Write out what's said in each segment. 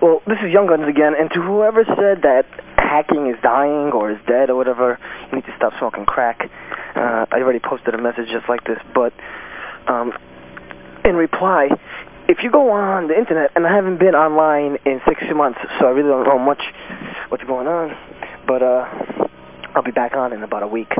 Well, this is Young Guns again, and to whoever said that hacking is dying or is dead or whatever, you need to stop smoking crack. Uh, I already posted a message just like this, but um, in reply, if you go on the internet, and I haven't been online in six months, so I really don't know much what's going on, but uh, I'll be back on in about a week.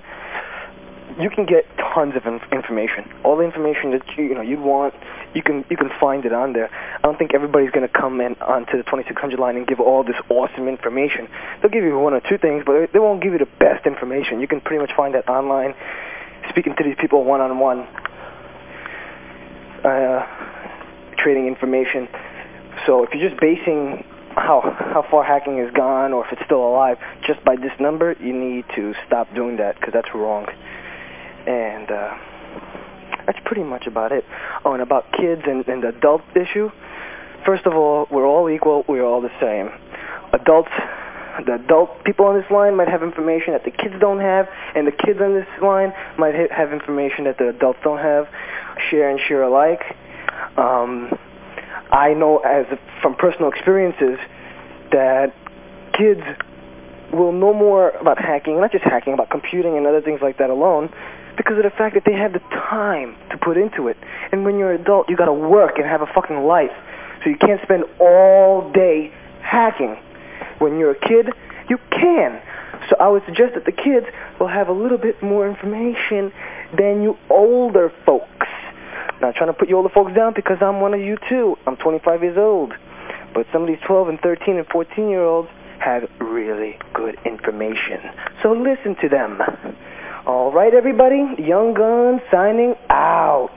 You can get tons of inf information. All the information that you, you know you'd want, you can you can find it on there. I don't think everybody's going to come in onto the 2600 line and give all this awesome information. They'll give you one or two things, but they won't give you the best information. You can pretty much find that online, speaking to these people one on one, uh, trading information. So if you're just basing how how far hacking has gone or if it's still alive just by this number, you need to stop doing that because that's wrong. And uh, that's pretty much about it. Oh, and about kids and, and the adult issue, first of all, we're all equal, we're all the same. Adults, the adult people on this line might have information that the kids don't have, and the kids on this line might ha have information that the adults don't have. Share and share alike. Um, I know as from personal experiences that kids will know more about hacking, not just hacking, about computing and other things like that alone, because of the fact that they have the time to put into it. And when you're an adult, you got to work and have a fucking life. So you can't spend all day hacking. When you're a kid, you can. So I would suggest that the kids will have a little bit more information than you older folks. Not trying to put you older folks down because I'm one of you too. I'm 25 years old. But some of these 12 and 13 and 14 year olds have really good information. So listen to them. All right, everybody. Young Gun signing out.